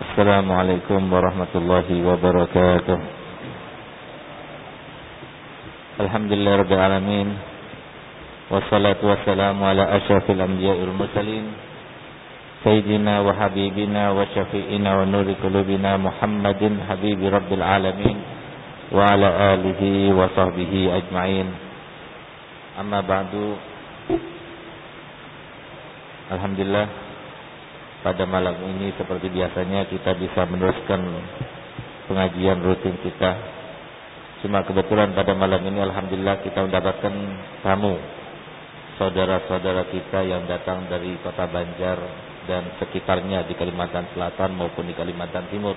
السلام عليكم ورحمة الله وبركاته. الحمد لله رب العالمين والصلاة والسلام على أشرف الأنبياء والمرسلين سيدنا وحبيبنا وشفيئنا ونور قلوبنا محمد حبيب رب العالمين وعلى آله وصحبه أجمعين. أما بعد Alhamdulillah pada malam ini seperti biasanya kita bisa meneruskan pengajian rutin kita. Cuma kebetulan pada malam ini Alhamdulillah kita mendapatkan tamu saudara-saudara kita yang datang dari kota Banjar dan sekitarnya di Kalimantan Selatan maupun di Kalimantan Timur.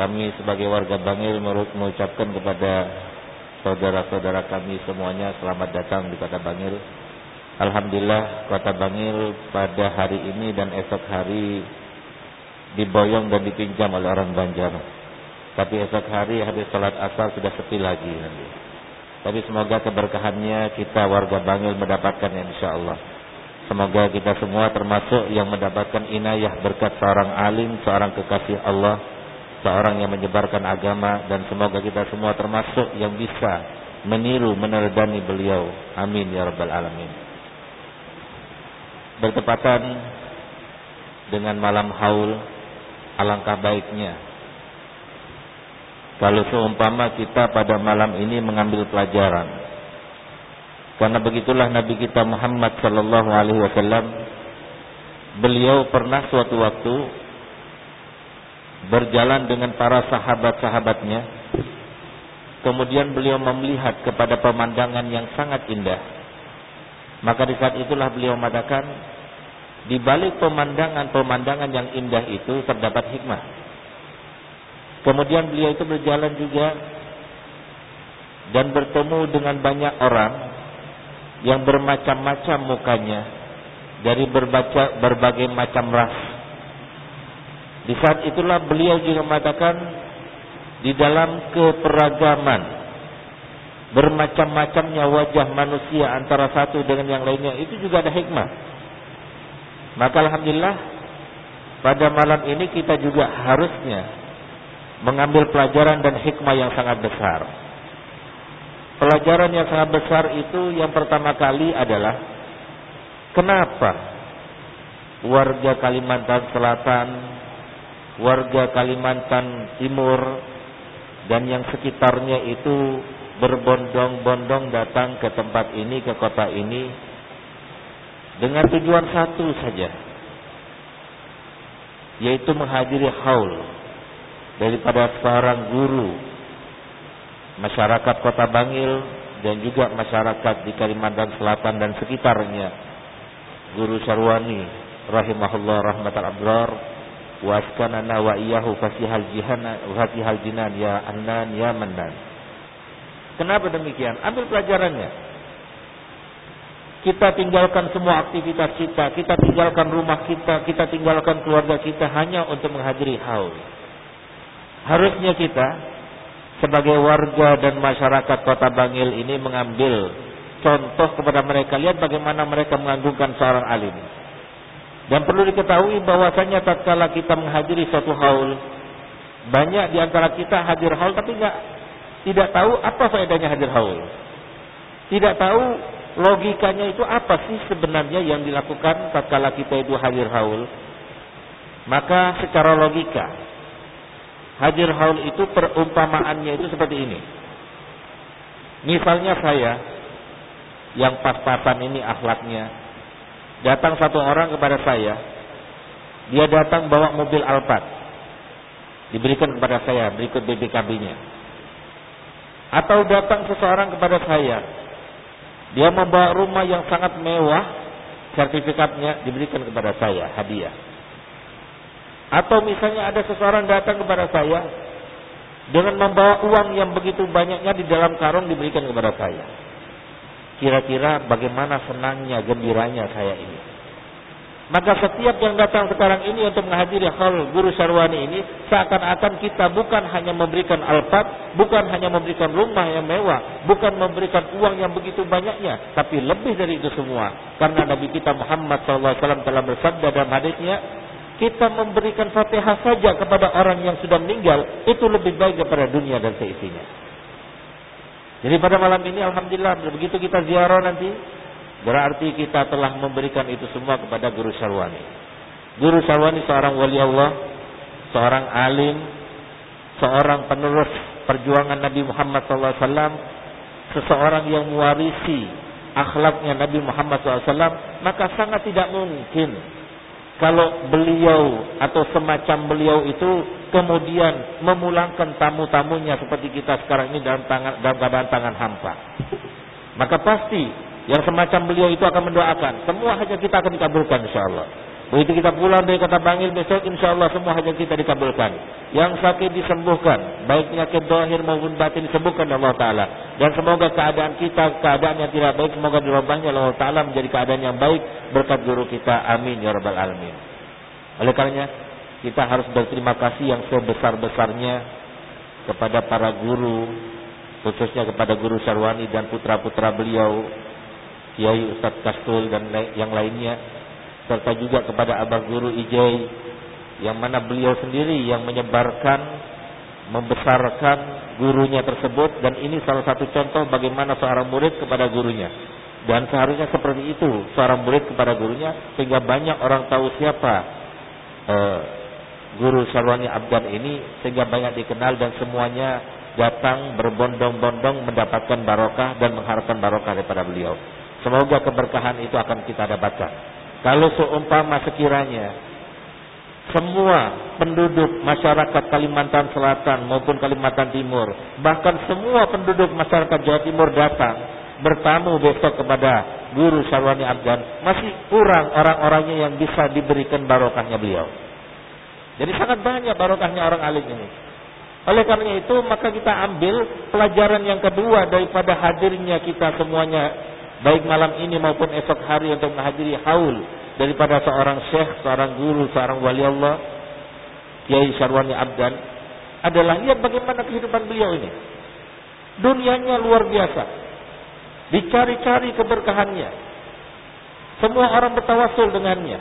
Kami sebagai warga Bangil mengucapkan kepada saudara-saudara kami semuanya selamat datang di kota Bangil Alhamdulillah kota Bangil pada hari ini dan esok hari diboyong dan dipinjam oleh orang Banjar. Tapi esok hari habis sholat asar sudah sepi lagi nanti. Tapi semoga keberkahannya kita warga Bangil mendapatkan insya Allah. Semoga kita semua termasuk yang mendapatkan inayah berkat seorang alim, seorang kekasih Allah, seorang yang menyebarkan agama dan semoga kita semua termasuk yang bisa meniru meneladani beliau. Amin ya rabbal alamin bertepatan dengan malam haul alangkah baiknya. Kalau seumpama kita pada malam ini mengambil pelajaran. Karena begitulah Nabi kita Muhammad sallallahu alaihi wasallam beliau pernah suatu waktu berjalan dengan para sahabat-sahabatnya. Kemudian beliau melihat kepada pemandangan yang sangat indah. Maka di saat itulah beliau mengatakan di balik pemandangan-pemandangan yang indah itu terdapat hikmah. Kemudian beliau itu berjalan juga dan bertemu dengan banyak orang yang bermacam-macam mukanya dari berbaca, berbagai macam ras. Di saat itulah beliau juga mengatakan di dalam keperagaman bermacam-macamnya wajah manusia antara satu dengan yang lainnya itu juga ada hikmah. Maka alhamdulillah pada malam ini kita juga harusnya mengambil pelajaran dan hikmah yang sangat besar. Pelajaran yang sangat besar itu yang pertama kali adalah kenapa warga Kalimantan Selatan, warga Kalimantan Timur dan yang sekitarnya itu berbondong-bondong datang ke tempat ini, ke kota ini dengan tujuan satu saja yaitu menghadiri haul daripada seorang guru masyarakat Kota Bangil dan juga masyarakat di Kalimantan Selatan dan sekitarnya Guru Sarwani rahimahullah rahmatal abrar waskanana wa iyyahu fasihal jihana fasihal jinan ya annan ya mannan Kenapa demikian? Ambil pelajarannya. Kita tinggalkan semua aktivitas kita, kita tinggalkan rumah kita, kita tinggalkan keluarga kita hanya untuk menghadiri haul. Harusnya kita sebagai warga dan masyarakat Kota Bangil ini mengambil contoh kepada mereka. Lihat bagaimana mereka mengagungkan seorang alim. Dan perlu diketahui bahwasanya tatkala kita menghadiri suatu haul, banyak di antara kita hadir haul tapi enggak tidak tahu apa faedahnya hadir haul. Tidak tahu logikanya itu apa sih sebenarnya yang dilakukan tatkala kita itu hadir haul? Maka secara logika hadir haul itu perumpamaannya itu seperti ini. Misalnya saya yang pas-pasan ini akhlaknya datang satu orang kepada saya dia datang bawa mobil Alphard diberikan kepada saya berikut BPKB-nya atau datang seseorang kepada saya dia membawa rumah yang sangat mewah, sertifikatnya diberikan kepada saya hadiah. Atau misalnya ada seseorang datang kepada saya dengan membawa uang yang begitu banyaknya di dalam karung diberikan kepada saya. Kira-kira bagaimana senangnya, gembiranya saya ini. Maka setiap yang datang sekarang ini untuk menghadiri hal guru Syarwani ini seakan-akan kita bukan hanya memberikan alfat, bukan hanya memberikan rumah yang mewah, bukan memberikan uang yang begitu banyaknya, tapi lebih dari itu semua. Karena Nabi kita Muhammad SAW telah bersabda dalam hadisnya, kita memberikan fatihah saja kepada orang yang sudah meninggal itu lebih baik daripada dunia dan seisinya. Jadi pada malam ini alhamdulillah begitu kita ziarah nanti berarti kita telah memberikan itu semua kepada Guru Sarwani. Guru Sarwani seorang wali Allah, seorang alim, seorang penerus perjuangan Nabi Muhammad SAW, seseorang yang mewarisi akhlaknya Nabi Muhammad SAW, maka sangat tidak mungkin kalau beliau atau semacam beliau itu kemudian memulangkan tamu-tamunya seperti kita sekarang ini dalam tangan dalam keadaan tangan hampa. Maka pasti yang semacam beliau itu akan mendoakan semua hajat kita akan dikabulkan insyaallah. Begitu kita pulang dari kota Bangil besok insya Allah semua hajat kita dikabulkan. Yang sakit disembuhkan. Baik penyakit dohir maupun batin disembuhkan Allah Ta'ala. Dan semoga keadaan kita, keadaan yang tidak baik. Semoga dirubahnya oleh Allah Ta'ala menjadi keadaan yang baik. Berkat guru kita. Amin. Ya Rabbal Alamin. Oleh karenanya kita harus berterima kasih yang sebesar-besarnya kepada para guru. Khususnya kepada guru Sarwani dan putra-putra beliau. Kiai Ustadz Kastul dan yang lainnya. Serta juga kepada Abah Guru Ijai yang mana beliau sendiri yang menyebarkan membesarkan gurunya tersebut. Dan ini salah satu contoh bagaimana seorang murid kepada gurunya. Dan seharusnya seperti itu seorang murid kepada gurunya sehingga banyak orang tahu siapa uh, guru Sarwani Abdan ini sehingga banyak dikenal dan semuanya datang berbondong-bondong mendapatkan barokah dan mengharapkan barokah daripada beliau. Semoga keberkahan itu akan kita dapatkan. Kalau seumpama sekiranya semua penduduk masyarakat Kalimantan Selatan maupun Kalimantan Timur, bahkan semua penduduk masyarakat Jawa Timur datang bertamu besok kepada Guru Sarwani Abdan, masih kurang orang-orangnya yang bisa diberikan barokahnya beliau. Jadi sangat banyak barokahnya orang alim ini. Oleh karena itu maka kita ambil pelajaran yang kedua daripada hadirnya kita semuanya baik malam ini maupun esok hari untuk menghadiri haul daripada seorang syekh, seorang guru, seorang wali Allah, Kiai Syarwani Abdan, adalah lihat bagaimana kehidupan beliau ini. Dunianya luar biasa. Dicari-cari keberkahannya. Semua orang bertawasul dengannya.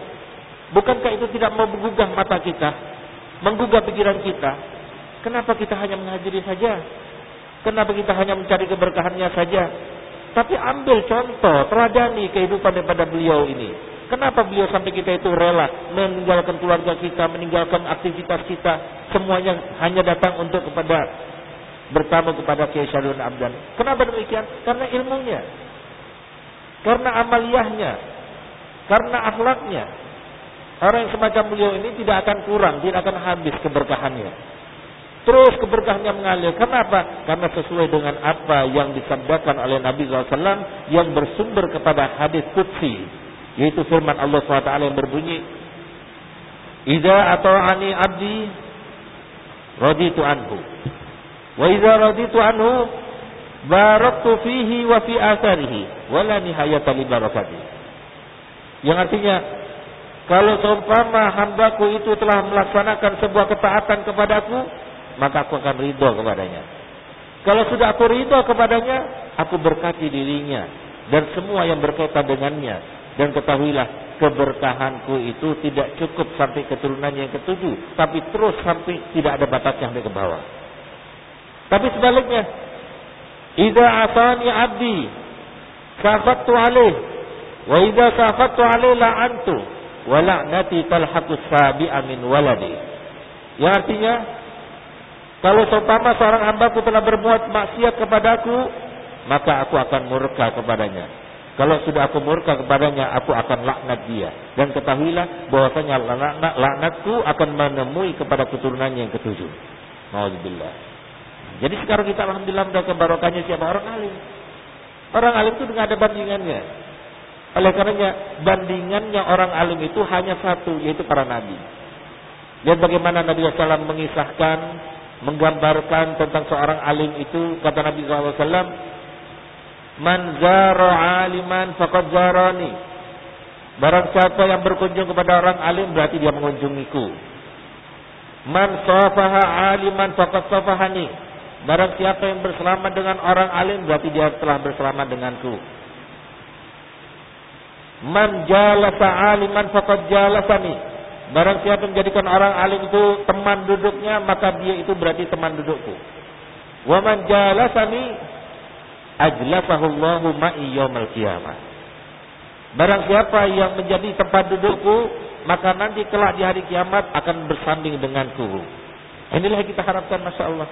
Bukankah itu tidak menggugah mata kita? Menggugah pikiran kita? Kenapa kita hanya menghadiri saja? Kenapa kita hanya mencari keberkahannya saja? Tapi ambil contoh, teladani kehidupan daripada beliau ini. Kenapa beliau sampai kita itu rela meninggalkan keluarga kita, meninggalkan aktivitas kita, semuanya hanya datang untuk kepada bertamu kepada Kiai Syarul Abdan. Kenapa demikian? Karena ilmunya. Karena amaliyahnya. Karena akhlaknya. Orang yang semacam beliau ini tidak akan kurang, tidak akan habis keberkahannya. Terus keberkahannya mengalir. Kenapa? Karena sesuai dengan apa yang disabdakan oleh Nabi SAW yang bersumber kepada hadis Qudsi. Yaitu firman Allah SWT yang berbunyi. Iza ata'ani abdi raditu anhu. Wa iza raditu anhu baraktu fihi wa fi asarihi. Wala nihayata li barakati. Yang artinya kalau seumpama hambaku itu telah melaksanakan sebuah ketaatan kepadaku, maka aku akan ridho kepadanya. Kalau sudah aku ridho kepadanya, aku berkati dirinya dan semua yang berkaitan dengannya. Dan ketahuilah keberkahanku itu tidak cukup sampai keturunan yang ketujuh, tapi terus sampai tidak ada batasnya sampai ke bawah. Tapi sebaliknya, idza atani abdi safattu alaih wa idza safattu alaih la'antu wa la'nati talhaqu sabi'a min waladi. Yang artinya kalau seumpama seorang hambaku telah berbuat maksiat kepadaku, maka aku akan murka kepadanya. Kalau sudah aku murka kepadanya, aku akan laknat dia. Dan ketahuilah bahwasanya laknat, laknatku akan menemui kepada keturunannya yang ketujuh. Mauzubillah. Jadi sekarang kita alhamdulillah mendapatkan barokahnya siapa orang alim. Orang alim itu tidak ada bandingannya. Oleh karenanya bandingannya orang alim itu hanya satu yaitu para nabi. Lihat bagaimana Nabi SAW mengisahkan menggambarkan tentang seorang alim itu kata Nabi SAW man zara aliman faqad zarani. Barang siapa yang berkunjung kepada orang alim berarti dia mengunjungiku. Man safaha aliman faqad safahani. Barang siapa yang berselamat dengan orang alim berarti dia telah berselamat denganku. Man jalasa aliman faqad jalasani Barang siapa menjadikan orang alim itu teman duduknya, maka dia itu berarti teman dudukku. Wa man jalasani ajlasahu Allahu ma'i yaumil qiyamah. Barang siapa yang menjadi tempat dudukku, maka nanti kelak di hari kiamat akan bersanding denganku. Inilah yang kita harapkan Masya Allah.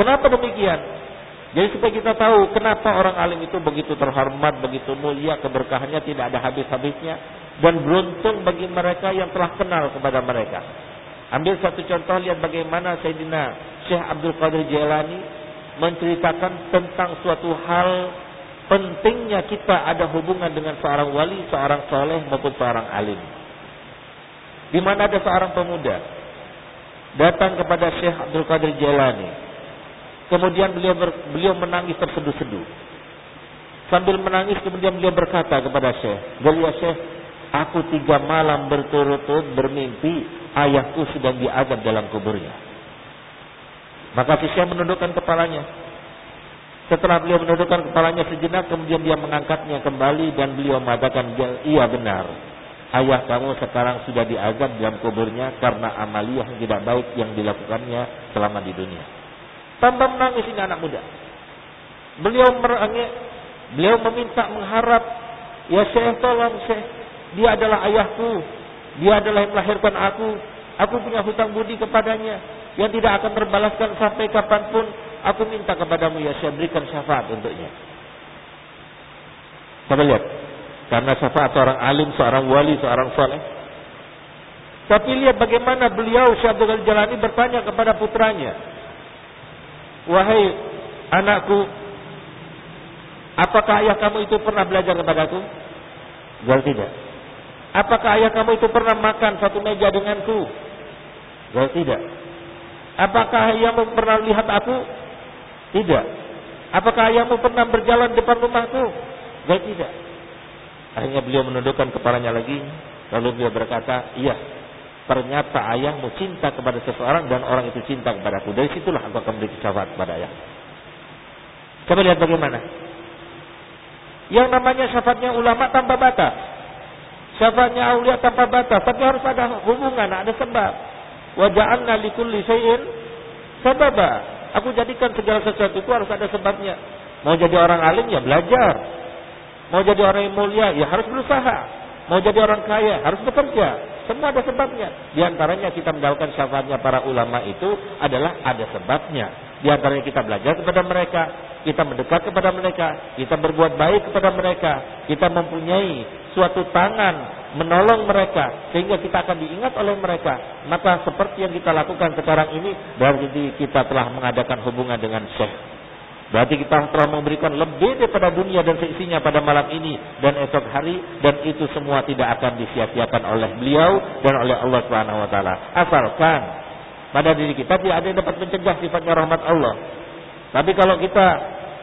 Kenapa demikian? Jadi supaya kita tahu kenapa orang alim itu begitu terhormat, begitu mulia, keberkahannya tidak ada habis-habisnya. Dan beruntung bagi mereka yang telah kenal kepada mereka. Ambil satu contoh, lihat bagaimana Sayyidina Syekh Abdul Qadir Jailani menceritakan tentang suatu hal pentingnya kita ada hubungan dengan seorang wali, seorang soleh maupun seorang alim. Di mana ada seorang pemuda datang kepada Syekh Abdul Qadir Jailani. Kemudian beliau ber, beliau menangis terseduh-seduh. Sambil menangis kemudian beliau berkata kepada Syekh, "Ya Syekh, aku tiga malam berturut-turut bermimpi ayahku sedang diazab dalam kuburnya." Maka Syekh menundukkan kepalanya. Setelah beliau menundukkan kepalanya sejenak, kemudian dia mengangkatnya kembali dan beliau mengatakan, "Iya benar ayah kamu sekarang sudah diazab dalam kuburnya karena amaliyah yang tidak baik yang dilakukannya selama di dunia. Tambah menangis ini anak muda. Beliau merangik, beliau meminta mengharap, ya Syekh tolong Syekh, dia adalah ayahku, dia adalah yang melahirkan aku, aku punya hutang budi kepadanya yang tidak akan terbalaskan sampai kapan pun. Aku minta kepadamu ya Syekh berikan syafaat untuknya. Coba lihat, karena syafaat seorang alim, seorang wali, seorang soleh. Tapi lihat bagaimana beliau Syabdul Jalani bertanya kepada putranya. Wahai anakku, apakah ayah kamu itu pernah belajar kepadaku? Jawab tidak. Apakah ayah kamu itu pernah makan satu meja denganku? Jawab tidak. Apakah ayahmu pernah lihat aku? Tidak. Apakah ayahmu pernah berjalan depan rumahku? Jawab tidak. Akhirnya beliau menundukkan kepalanya lagi. Lalu beliau berkata, iya, ternyata ayahmu cinta kepada seseorang dan orang itu cinta kepadaku. Dari situlah aku akan beri syafaat kepada ayah. Coba lihat bagaimana. Yang namanya syafaatnya ulama tanpa batas. Syafaatnya aulia tanpa batas. Tapi harus ada hubungan, ada sebab. Waja'alna likulli syai'in sababa. Aku jadikan segala sesuatu itu harus ada sebabnya. Mau jadi orang alim ya belajar. Mau jadi orang yang mulia, ya harus berusaha. Mau jadi orang kaya, harus bekerja. Semua ada sebabnya. Di antaranya kita mendapatkan syafaatnya para ulama itu adalah ada sebabnya. Di antaranya kita belajar kepada mereka, kita mendekat kepada mereka, kita berbuat baik kepada mereka, kita mempunyai suatu tangan menolong mereka sehingga kita akan diingat oleh mereka. Maka seperti yang kita lakukan sekarang ini berarti kita telah mengadakan hubungan dengan Syekh Berarti kita telah memberikan lebih daripada dunia dan seisinya pada malam ini dan esok hari dan itu semua tidak akan disia-siakan oleh beliau dan oleh Allah Subhanahu wa taala. Asalkan pada diri kita tidak ada yang dapat mencegah sifatnya rahmat Allah. Tapi kalau kita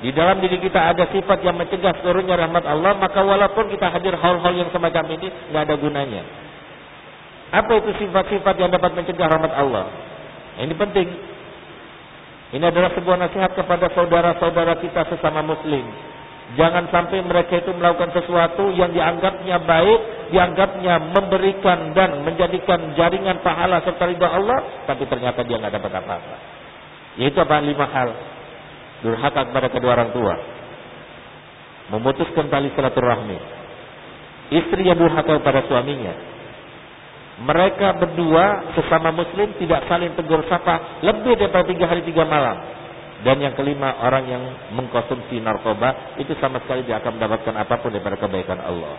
di dalam diri kita ada sifat yang mencegah turunnya rahmat Allah, maka walaupun kita hadir hal-hal yang semacam ini nggak ada gunanya. Apa itu sifat-sifat yang dapat mencegah rahmat Allah? Ini penting. Ini adalah sebuah nasihat kepada saudara-saudara kita sesama muslim. Jangan sampai mereka itu melakukan sesuatu yang dianggapnya baik, dianggapnya memberikan dan menjadikan jaringan pahala serta ridha Allah, tapi ternyata dia nggak dapat apa-apa. Yaitu apa? Lima hal. Durhaka kepada kedua orang tua. Memutuskan tali silaturahmi. Istri yang durhaka kepada suaminya mereka berdua sesama muslim tidak saling tegur sapa lebih daripada tiga hari tiga malam. Dan yang kelima orang yang mengkonsumsi narkoba itu sama sekali tidak akan mendapatkan apa pun daripada kebaikan Allah.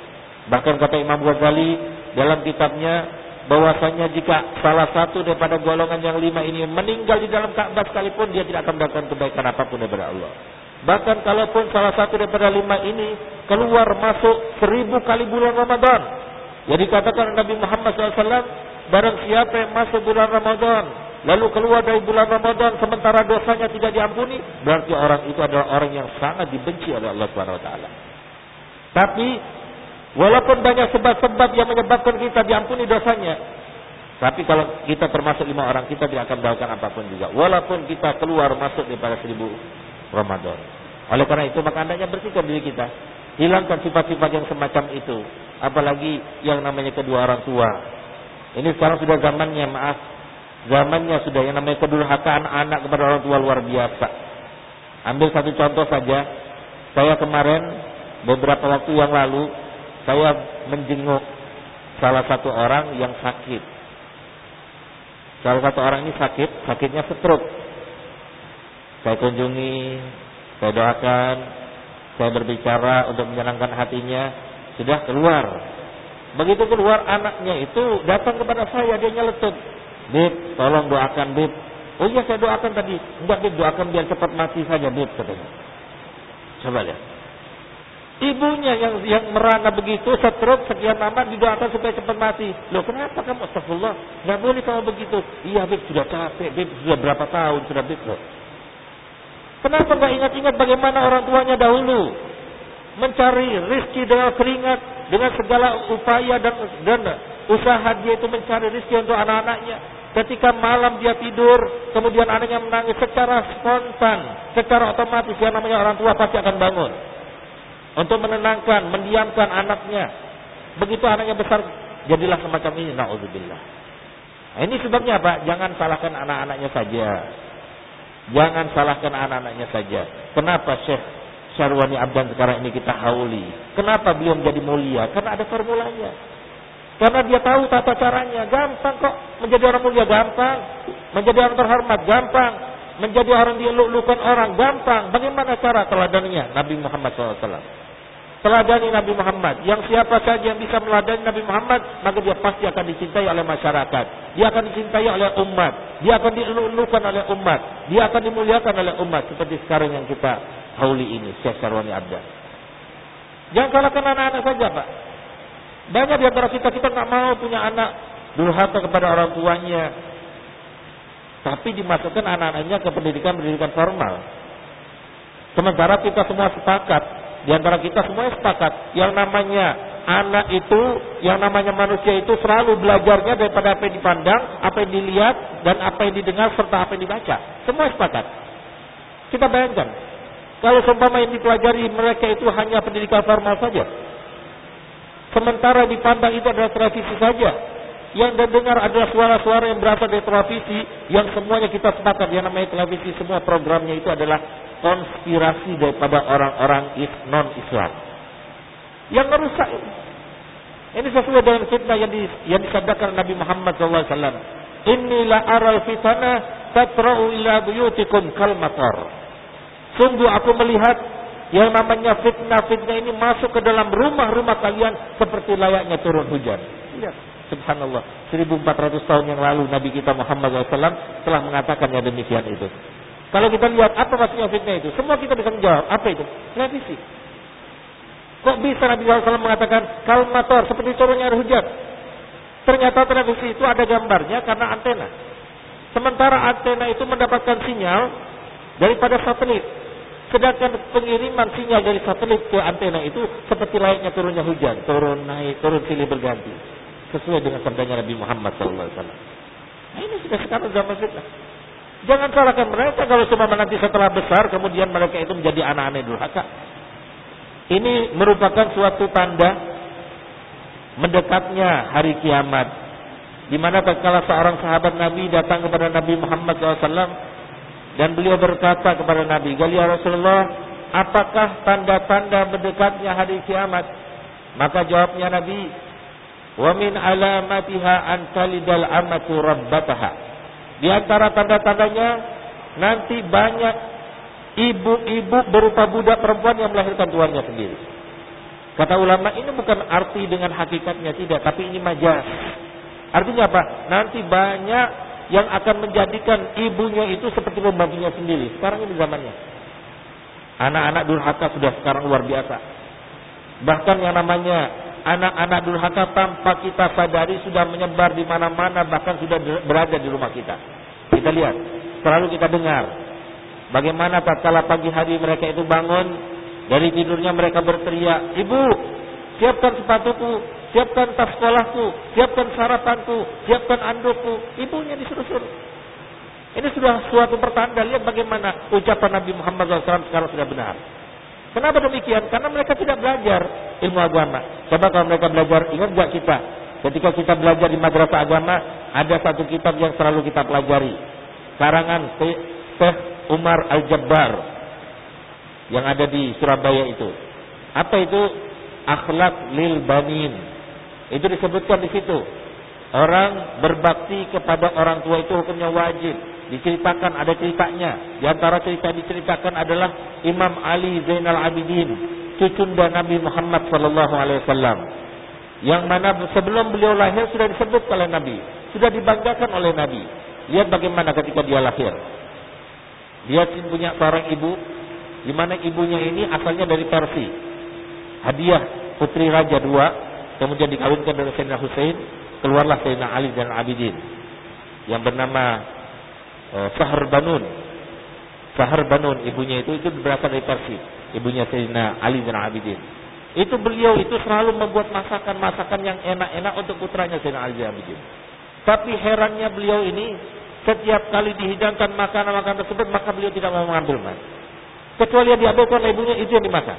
Bahkan kata Imam Ghazali dalam kitabnya bahwasanya jika salah satu daripada golongan yang lima ini meninggal di dalam Ka'bah sekalipun dia tidak akan mendapatkan kebaikan apa pun daripada Allah. Bahkan kalaupun salah satu daripada lima ini keluar masuk seribu kali bulan Ramadan, yang dikatakan Nabi Muhammad SAW, barang siapa yang masuk bulan Ramadan, lalu keluar dari bulan Ramadan sementara dosanya tidak diampuni, berarti orang itu adalah orang yang sangat dibenci oleh Allah Subhanahu Wa Taala. Tapi walaupun banyak sebab-sebab yang menyebabkan kita diampuni dosanya, tapi kalau kita termasuk lima orang, kita tidak akan mendapatkan apa pun juga. Walaupun kita keluar masuk daripada seribu Ramadan. Oleh karena itu, maka andanya bersihkan diri kita. Hilangkan sifat-sifat yang semacam itu. Apalagi yang namanya kedua orang tua. Ini sekarang sudah zamannya, maaf. Zamannya sudah yang namanya kedurhakaan anak kepada orang tua luar biasa. Ambil satu contoh saja. Saya kemarin beberapa waktu yang lalu saya menjenguk salah satu orang yang sakit. Salah satu orang ini sakit, sakitnya stroke. Saya kunjungi, saya doakan, saya berbicara untuk menyenangkan hatinya, sudah keluar. Begitu keluar anaknya itu datang kepada saya, dia nyeletuk. Bib, tolong doakan Bib. Oh iya saya doakan tadi. Enggak Bib, doakan biar cepat mati saja Bib katanya. Coba lihat. Ibunya yang yang merana begitu, stroke sekian lama didoakan supaya cepat mati. Loh kenapa kamu astagfirullah? Enggak boleh kamu begitu. Iya Bib, sudah capek Bib, sudah berapa tahun sudah Bib. Kenapa enggak ingat-ingat bagaimana orang tuanya dahulu mencari rizki dengan keringat, dengan segala upaya dan dan usaha dia itu mencari rizki untuk anak-anaknya. Ketika malam dia tidur, kemudian anaknya menangis secara spontan, secara otomatis yang namanya orang tua pasti akan bangun. Untuk menenangkan, mendiamkan anaknya. Begitu anaknya besar, jadilah semacam ini. Na'udzubillah. Nah, ini sebabnya apa? Jangan salahkan anak-anaknya saja. Jangan salahkan anak-anaknya saja. Kenapa Syekh Syarwani Abdan sekarang ini kita hauli? Kenapa beliau menjadi mulia? Karena ada formulanya. Karena dia tahu tata caranya. Gampang kok. Menjadi orang mulia gampang. Menjadi orang terhormat gampang. Menjadi orang dieluk-elukan orang gampang. Bagaimana cara teladannya Nabi Muhammad SAW? Teladani Nabi Muhammad. Yang siapa saja yang bisa meladani Nabi Muhammad, maka dia pasti akan dicintai oleh masyarakat. Dia akan dicintai oleh umat. Dia akan dieluk-elukan oleh umat. Dia akan dimuliakan oleh umat. Seperti sekarang yang kita hauli ini. Syekh Sarwani Abda. Jangan salahkan anak-anak saja Pak. Banyak di antara kita kita nggak mau punya anak durhaka kepada orang tuanya. Tapi dimasukkan anak-anaknya ke pendidikan-pendidikan formal. Sementara kita semua sepakat, di antara kita semua sepakat, yang namanya anak itu, yang namanya manusia itu selalu belajarnya daripada apa yang dipandang, apa yang dilihat, dan apa yang didengar serta apa yang dibaca. Semua sepakat. Kita bayangkan, kalau seumpama yang dipelajari mereka itu hanya pendidikan formal saja, Sementara dipandang itu adalah televisi saja. Yang dengar adalah suara-suara yang berasal dari televisi yang semuanya kita sepakat yang namanya televisi semua programnya itu adalah konspirasi daripada orang-orang non-Islam. Yang merusak ini. Ini sesuai dengan fitnah yang, di, yang disabdakan Nabi Muhammad SAW. Inilah aral fitnah tatra'u ila buyutikum kalmatar. Sungguh aku melihat yang namanya fitnah-fitnah ini masuk ke dalam rumah-rumah kalian seperti layaknya turun hujan. Lihat, subhanallah. 1400 tahun yang lalu Nabi kita Muhammad SAW telah mengatakan yang demikian itu. Kalau kita lihat apa maksudnya fitnah itu, semua kita bisa menjawab. Apa itu? Televisi. Kok bisa Nabi SAW mengatakan kalmator seperti turunnya air hujan? Ternyata televisi itu ada gambarnya karena antena. Sementara antena itu mendapatkan sinyal daripada satelit. Sedangkan pengiriman sinyal dari satelit ke antena itu seperti layaknya turunnya hujan, turun naik, turun silih berganti. Sesuai dengan sabdanya Nabi Muhammad SAW. Nah ini sudah sekarang zaman fitnah. Jangan salahkan mereka kalau cuma nanti setelah besar kemudian mereka itu menjadi anak-anak durhaka. Ini merupakan suatu tanda mendekatnya hari kiamat. Di mana tatkala seorang sahabat Nabi datang kepada Nabi Muhammad SAW dan beliau berkata kepada Nabi, "Ya Rasulullah, apakah tanda-tanda mendekatnya hari kiamat?" Maka jawabnya Nabi, "Wa min alamatiha an amatu rabbataha." Di antara tanda-tandanya nanti banyak ibu-ibu berupa budak perempuan yang melahirkan tuannya sendiri. Kata ulama ini bukan arti dengan hakikatnya tidak, tapi ini majas. Artinya apa? Nanti banyak yang akan menjadikan ibunya itu seperti pembantunya sendiri. Sekarang ini zamannya. Anak-anak durhaka sudah sekarang luar biasa. Bahkan yang namanya anak-anak durhaka tanpa kita sadari sudah menyebar di mana-mana bahkan sudah berada di rumah kita. Kita lihat, selalu kita dengar bagaimana tatkala pagi hari mereka itu bangun dari tidurnya mereka berteriak, "Ibu, siapkan sepatuku, siapkan tas sekolahku, siapkan sarapanku, siapkan andukku. Ibunya disuruh-suruh. Ini sudah suatu pertanda. Lihat bagaimana ucapan Nabi Muhammad SAW sekarang sudah benar. Kenapa demikian? Karena mereka tidak belajar ilmu agama. Coba kalau mereka belajar, ingat gak kita? Ketika kita belajar di madrasah agama, ada satu kitab yang selalu kita pelajari. Karangan Syekh Umar Al-Jabbar yang ada di Surabaya itu. Apa itu? Akhlak lil banin. Itu disebutkan di situ. Orang berbakti kepada orang tua itu hukumnya wajib. Diceritakan ada ceritanya. Di antara cerita diceritakan adalah Imam Ali Zainal Abidin, cucunda Nabi Muhammad sallallahu alaihi wasallam. Yang mana sebelum beliau lahir sudah disebut oleh Nabi, sudah dibanggakan oleh Nabi. Lihat bagaimana ketika dia lahir. Dia punya seorang ibu, di mana ibunya ini asalnya dari Persia. Hadiah putri raja dua, kemudian dikawinkan dengan Sayyidina Hussein, keluarlah Sayyidina Ali dan Abidin yang bernama uh, Sahar Banun. Sahar Banun ibunya itu itu berasal dari Persia, ibunya Sayyidina Ali dan Abidin. Itu beliau itu selalu membuat masakan-masakan yang enak-enak untuk putranya Sayyidina Ali dan Abidin. Tapi herannya beliau ini setiap kali dihidangkan makanan-makanan tersebut maka beliau tidak mau mengambil mas. Kecuali yang diambil oleh ibunya itu yang dimakan.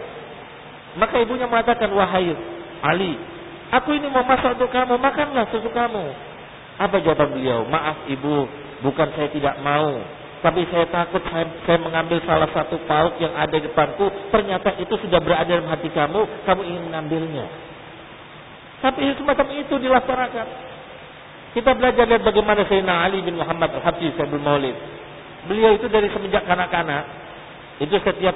Maka ibunya mengatakan wahai Ali, Aku ini mau masak untuk kamu, makanlah sesukamu. Apa jawaban beliau? Maaf ibu, bukan saya tidak mau. Tapi saya takut saya, saya mengambil salah satu pauk yang ada di depanku. Ternyata itu sudah berada dalam hati kamu, kamu ingin mengambilnya. Tapi semacam itu dilaksanakan. Kita belajar lihat bagaimana Sayyidina Ali bin Muhammad Al-Habsyi Sayyidul Maulid. Beliau itu dari semenjak kanak-kanak, itu setiap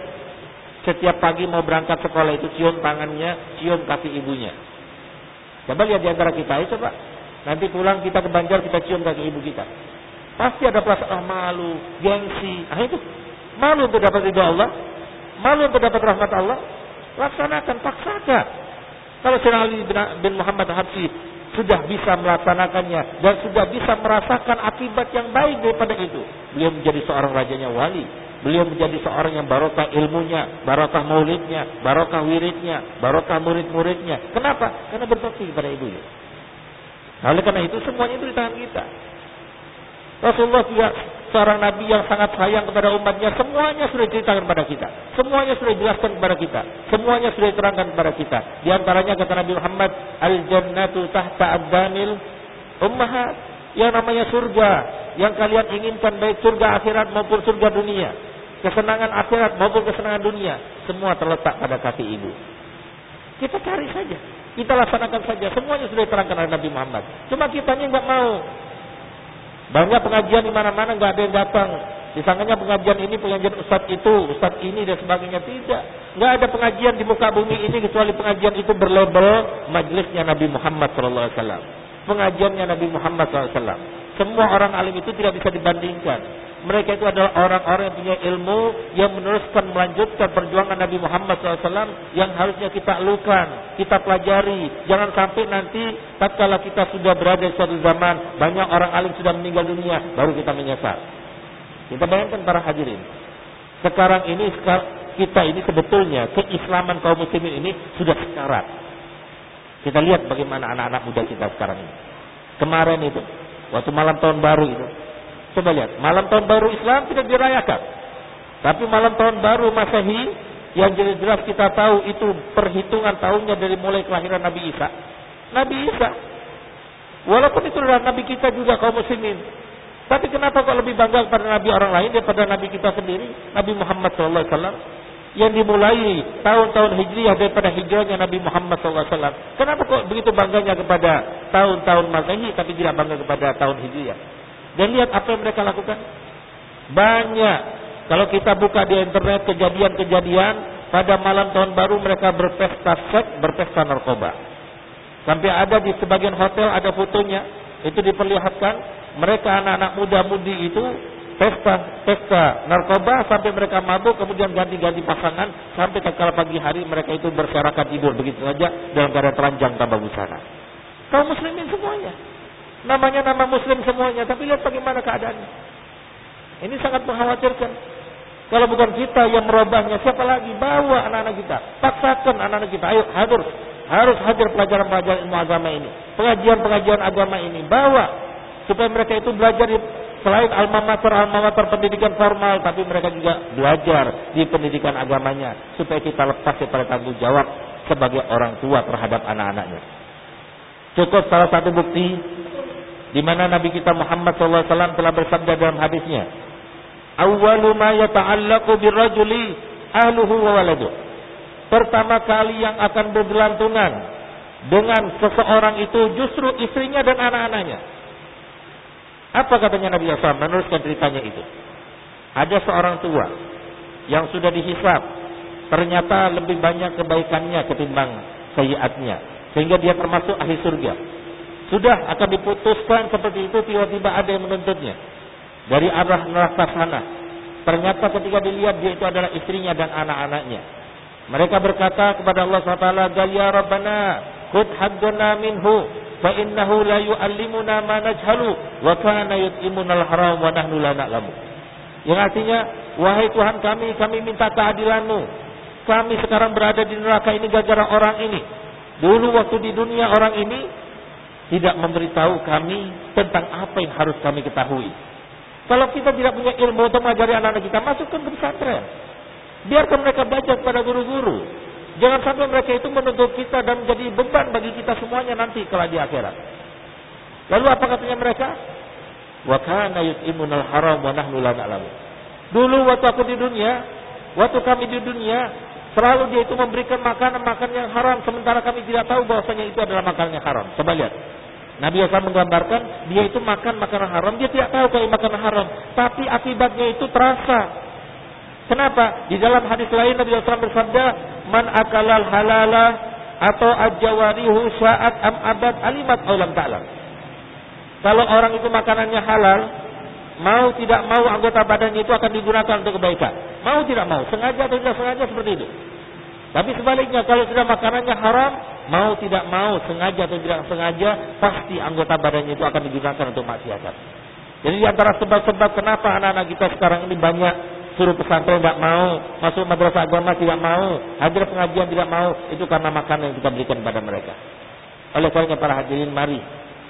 setiap pagi mau berangkat sekolah itu cium tangannya, cium kaki ibunya. Coba lihat di antara kita, ayo coba. Nanti pulang kita ke Banjar, kita cium kaki ibu kita. Pasti ada perasaan malu, gengsi. Ah itu. Malu untuk dapat ridho Allah. Malu untuk dapat rahmat Allah. Laksanakan, paksakan. Kalau Sayyidina Ali bin Muhammad Habsi sudah bisa melaksanakannya dan sudah bisa merasakan akibat yang baik daripada itu. Beliau menjadi seorang rajanya wali. Beliau menjadi seorang yang barokah ilmunya, barokah maulidnya, barokah wiridnya, barokah murid-muridnya. Kenapa? Karena berbakti kepada ibunya. Nah, oleh karena itu semuanya itu di tangan kita. Rasulullah juga seorang nabi yang sangat sayang kepada umatnya. Semuanya sudah diceritakan kepada kita. Semuanya sudah dijelaskan kepada kita. Semuanya sudah diterangkan kepada kita. Di antaranya kata Nabi Muhammad, Al-Jannatu tahta abdanil ummahat. Yang namanya surga. Yang kalian inginkan baik surga akhirat maupun surga dunia kesenangan akhirat maupun kesenangan dunia, semua terletak pada kaki ibu. Kita cari saja, kita laksanakan saja. Semuanya sudah diterangkan oleh Nabi Muhammad. Cuma kita ini nggak mau. Banyak pengajian di mana-mana nggak ada yang datang. Disangkanya pengajian ini pengajian ustadz itu, ustadz ini dan sebagainya tidak. Nggak ada pengajian di muka bumi ini kecuali pengajian itu berlabel majelisnya Nabi Muhammad SAW. Pengajiannya Nabi Muhammad SAW. Semua orang alim itu tidak bisa dibandingkan. Mereka itu adalah orang-orang yang punya ilmu yang meneruskan melanjutkan perjuangan Nabi Muhammad SAW yang harusnya kita alukan, kita pelajari. Jangan sampai nanti tatkala kita sudah berada di suatu zaman banyak orang alim sudah meninggal dunia baru kita menyesal. Kita bayangkan para hadirin. Sekarang ini kita ini sebetulnya keislaman kaum muslimin ini sudah sekarat. Kita lihat bagaimana anak-anak muda kita sekarang ini. Kemarin itu waktu malam tahun baru itu Coba lihat, malam tahun baru Islam tidak dirayakan. Tapi malam tahun baru Masehi yang jelas-jelas kita tahu itu perhitungan tahunnya dari mulai kelahiran Nabi Isa. Nabi Isa. Walaupun itu adalah Nabi kita juga kaum muslimin. Tapi kenapa kok lebih bangga kepada Nabi orang lain daripada Nabi kita sendiri? Nabi Muhammad SAW. Yang dimulai tahun-tahun hijriah daripada hijrahnya Nabi Muhammad SAW. Kenapa kok begitu bangganya kepada tahun-tahun Masehi tapi tidak bangga kepada tahun hijriah? Dan lihat apa yang mereka lakukan. Banyak. Kalau kita buka di internet kejadian-kejadian pada malam tahun baru mereka berpesta seks, berpesta narkoba. Sampai ada di sebagian hotel ada fotonya, itu diperlihatkan mereka anak-anak muda-mudi itu pesta pesta narkoba sampai mereka mabuk kemudian ganti-ganti pasangan sampai tatkala pagi hari mereka itu berserakat tidur begitu saja dalam keadaan teranjang tanpa busana. Kaum muslimin semuanya. Namanya nama muslim semuanya, tapi lihat bagaimana keadaannya. Ini sangat mengkhawatirkan. Kalau bukan kita yang merubahnya, siapa lagi? Bawa anak-anak kita. Paksakan anak-anak kita. Ayo hadir. Harus hadir pelajaran-pelajaran ilmu agama ini. Pengajian-pengajian agama ini. Bawa. Supaya mereka itu belajar di, selain alma mater, alma mater pendidikan formal. Tapi mereka juga belajar di pendidikan agamanya. Supaya kita lepas daripada tanggung jawab sebagai orang tua terhadap anak-anaknya. Cukup salah satu bukti di mana Nabi kita Muhammad SAW telah bersabda dalam hadisnya, "Awwalu ma yata'allaqu birrajuli ahluhu wa waladu." Pertama kali yang akan bergelantungan dengan seseorang itu justru istrinya dan anak-anaknya. Apa katanya Nabi SAW meneruskan ceritanya itu? Ada seorang tua yang sudah dihisap, ternyata lebih banyak kebaikannya ketimbang sayiatnya sehingga dia termasuk ahli surga. Sudah akan diputuskan seperti itu tiba-tiba ada yang menuntutnya dari arah neraka sana. Ternyata ketika dilihat dia itu adalah istrinya dan anak-anaknya. Mereka berkata kepada Allah SWT, Ya Rabbana, khud haddana minhu, fa innahu la yu'allimuna ma najhalu, wa kana yut'imuna al-haram wa nahnu la na'lamu. Yang artinya, wahai Tuhan kami, kami minta keadilanmu. Kami sekarang berada di neraka ini gara-gara orang ini. Dulu waktu di dunia orang ini tidak memberitahu kami tentang apa yang harus kami ketahui. Kalau kita tidak punya ilmu untuk mengajari anak-anak kita, masukkan ke pesantren. Biarkan mereka belajar pada guru-guru. Jangan sampai mereka itu menuntut kita dan menjadi beban bagi kita semuanya nanti kalau di akhirat. Lalu apa katanya mereka? Wa kana yut'imunal haram wa nahnu la. Dulu waktu aku di dunia, waktu kami di dunia, Selalu dia itu memberikan makanan-makanan yang haram sementara kami tidak tahu bahwasanya itu adalah makanan yang haram. Coba lihat. Nabi SAW menggambarkan dia itu makan makanan haram, dia tidak tahu kalau makanan haram, tapi akibatnya itu terasa. Kenapa? Di dalam hadis lain Nabi SAW bersabda, "Man akalal halala atau ajawarihu saat am abad alimat aulam ta'ala." Kalau orang itu makanannya halal, mau tidak mau anggota badannya itu akan digunakan untuk kebaikan. Mau tidak mau, sengaja atau tidak sengaja seperti itu. Tapi sebaliknya kalau sudah makanannya haram, mau tidak mau, sengaja atau tidak sengaja, pasti anggota badannya itu akan digunakan untuk maksiat. Jadi di antara sebab-sebab kenapa anak-anak kita sekarang ini banyak suruh pesantren tidak mau, masuk madrasah agama tidak mau, hadir pengajian tidak mau, itu karena makanan yang kita berikan kepada mereka. Oleh karena para hadirin mari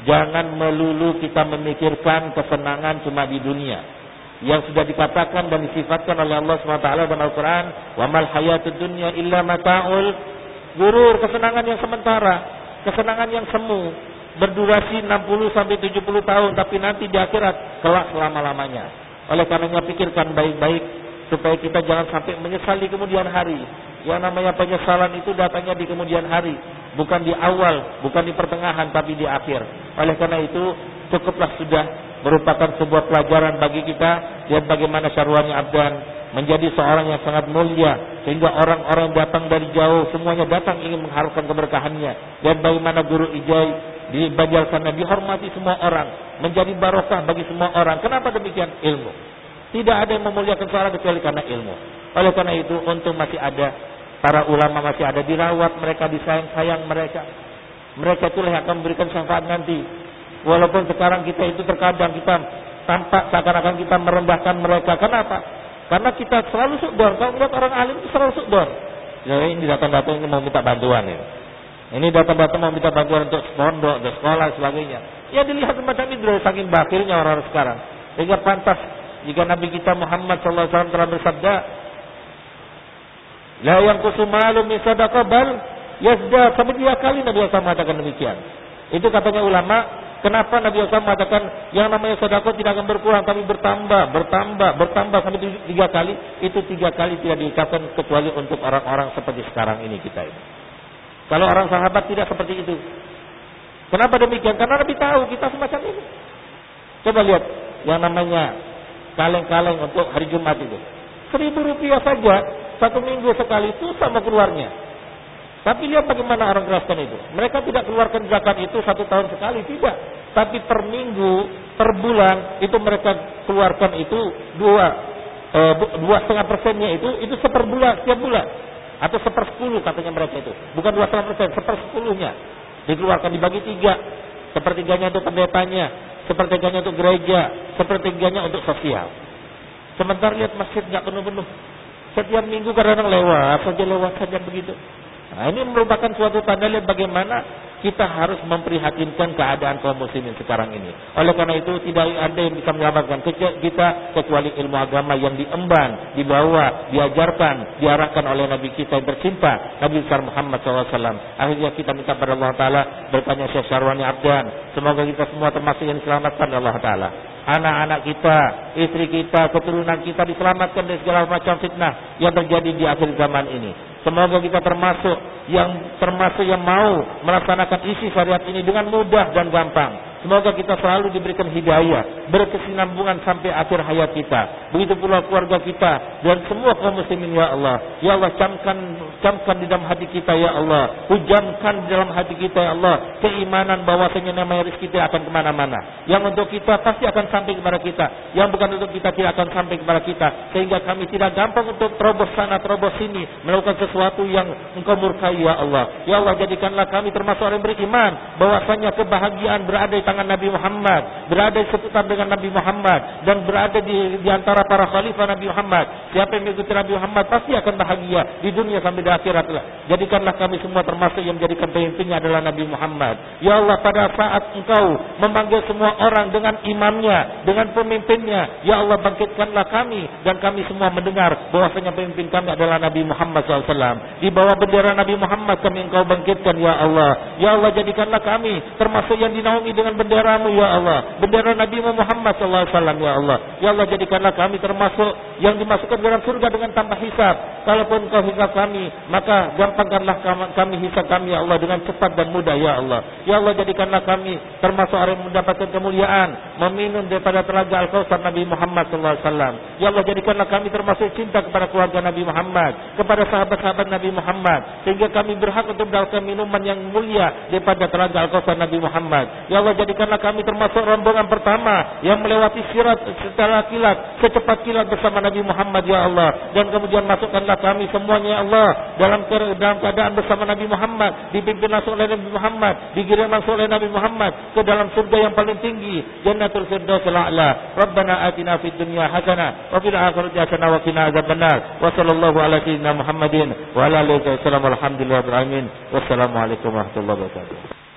Jangan melulu kita memikirkan kesenangan cuma di dunia. Yang sudah dikatakan dan disifatkan oleh Allah SWT dalam Al-Quran. Wa mal hayatud dunya illa mata'ul gurur. Kesenangan yang sementara. Kesenangan yang semu. Berdurasi 60 sampai 70 tahun. Tapi nanti di akhirat kelak selama-lamanya. Oleh karenanya pikirkan baik-baik. Supaya kita jangan sampai menyesal di kemudian hari. Yang namanya penyesalan itu datangnya di kemudian hari bukan di awal, bukan di pertengahan, tapi di akhir. Oleh karena itu, cukuplah sudah merupakan sebuah pelajaran bagi kita lihat bagaimana syarwani abdan menjadi seorang yang sangat mulia sehingga orang-orang datang dari jauh semuanya datang ingin mengharapkan keberkahannya dan bagaimana guru ijai di Banjar sana dihormati semua orang menjadi barokah bagi semua orang kenapa demikian ilmu tidak ada yang memuliakan seorang kecuali karena ilmu oleh karena itu untung masih ada Para ulama masih ada dirawat, mereka disayang-sayang mereka. Mereka itulah yang akan memberikan syafaat nanti. Walaupun sekarang kita itu terkadang kita tampak seakan-akan kita merendahkan mereka. Kenapa? Karena kita selalu subdor. Kalau melihat orang alim itu selalu subdor. Ya, ini datang-datang ini mau minta bantuan ya. Ini datang-datang mau minta bantuan untuk pondok, untuk sekolah, sebagainya. Ya dilihat semacam ini dari saking bakirnya orang-orang sekarang. Sehingga pantas jika Nabi kita Muhammad SAW telah bersabda, La yang kusumalu min sadaqah bal yasda sampai tiga kali Nabi SAW mengatakan demikian. Itu katanya ulama, kenapa Nabi SAW mengatakan yang namanya sedekah tidak akan berkurang tapi bertambah, bertambah, bertambah sampai tiga kali. Itu tiga kali tidak diucapkan kecuali untuk orang-orang seperti sekarang ini kita ini. Kalau orang sahabat tidak seperti itu. Kenapa demikian? Karena Nabi tahu kita semacam ini. Coba lihat yang namanya kaleng-kaleng untuk hari Jumat itu. Seribu rupiah saja satu minggu sekali itu sama keluarnya. Tapi lihat bagaimana orang keraskan itu. Mereka tidak keluarkan zakat itu satu tahun sekali, tidak. Tapi per minggu, per bulan itu mereka keluarkan itu dua e, dua setengah persennya itu itu seper bulan setiap bulan atau sepersepuluh katanya mereka itu. Bukan dua setengah persen, sepersepuluhnya dikeluarkan dibagi tiga. Sepertiganya untuk pendetanya, sepertiganya untuk gereja, sepertiganya untuk sosial. Sementara lihat masjid nggak penuh-penuh. Setiap minggu kadang-kadang lewat saja lewat saja begitu. Nah, ini merupakan suatu tanda lihat bagaimana kita harus memprihatinkan keadaan kaum muslimin sekarang ini. Oleh karena itu tidak ada yang bisa menyelamatkan kita kecuali ilmu agama yang diemban, dibawa, diajarkan, diarahkan oleh Nabi kita yang tercinta, Nabi besar Muhammad SAW. Akhirnya kita minta pada Allah Taala bertanya Syekh Syarwani Abdan. Semoga kita semua termasuk yang diselamatkan oleh Allah Taala anak-anak kita, istri kita, keturunan kita diselamatkan dari segala macam fitnah yang terjadi di akhir zaman ini. Semoga kita termasuk yang termasuk yang mau melaksanakan isi syariat ini dengan mudah dan gampang. Semoga kita selalu diberikan hidayah, berkesinambungan sampai akhir hayat kita. Begitu pula keluarga kita dan semua kaum muslimin ya Allah. Ya Allah camkan camkan di dalam hati kita ya Allah. Hujamkan di dalam hati kita ya Allah keimanan bahwasanya nama rezeki kita akan ke mana-mana. Yang untuk kita pasti akan sampai kepada kita. Yang bukan untuk kita tidak akan sampai kepada kita. Sehingga kami tidak gampang untuk terobos sana terobos sini melakukan sesuatu yang engkau murkai ya Allah. Ya Allah jadikanlah kami termasuk orang yang beriman bahwasanya kebahagiaan berada di tangan Nabi Muhammad, berada di seputar dengan Nabi Muhammad dan berada di, di antara para khalifah Nabi Muhammad. Siapa yang mengikuti Nabi Muhammad pasti akan bahagia di dunia sampai di akhirat. Jadikanlah kami semua termasuk yang menjadikan pemimpinnya adalah Nabi Muhammad. Ya Allah pada saat Engkau memanggil semua orang dengan imamnya, dengan pemimpinnya, ya Allah bangkitkanlah kami dan kami semua mendengar bahwasanya pemimpin kami adalah Nabi Muhammad SAW. Di bawah bendera Nabi Muhammad kami Engkau bangkitkan ya Allah. Ya Allah jadikanlah kami termasuk yang dinaungi dengan benderamu ya Allah. Bendera Nabi Muhammad SAW ya Allah. Ya Allah jadikanlah kami termasuk yang dimasukkan dalam surga dengan tanpa hisab. Kalaupun kau hisab kami, maka gampangkanlah kami hisab kami ya Allah dengan cepat dan mudah ya Allah. Ya Allah jadikanlah kami termasuk orang yang mendapatkan kemuliaan, meminum daripada telaga Al-Kautsar Nabi Muhammad SAW. Ya Allah jadikanlah kami termasuk cinta kepada keluarga Nabi Muhammad, kepada sahabat-sahabat Nabi Muhammad, sehingga kami berhak untuk mendapatkan minuman yang mulia daripada telaga Al-Kautsar Nabi Muhammad. Ya Allah jadikanlah kami termasuk rombongan pertama yang melewati sirat secara kilat, secepat kilat bersama Nabi Muhammad ya Allah. Dan kemudian masukkanlah kami semuanya ya Allah dalam dalam keadaan bersama Nabi Muhammad, dipimpin langsung oleh Nabi Muhammad, digiring langsung oleh Nabi Muhammad ke dalam surga yang paling tinggi, Jannatul Firdaus al-A'la. Rabbana atina fid dunya hasanah wa fil akhirati hasanah wa qina adzabannar. Wa sallallahu ala sayyidina Muhammadin wa ala alihi wa sallam. Alhamdulillah alamin. Wassalamualaikum warahmatullahi wabarakatuh.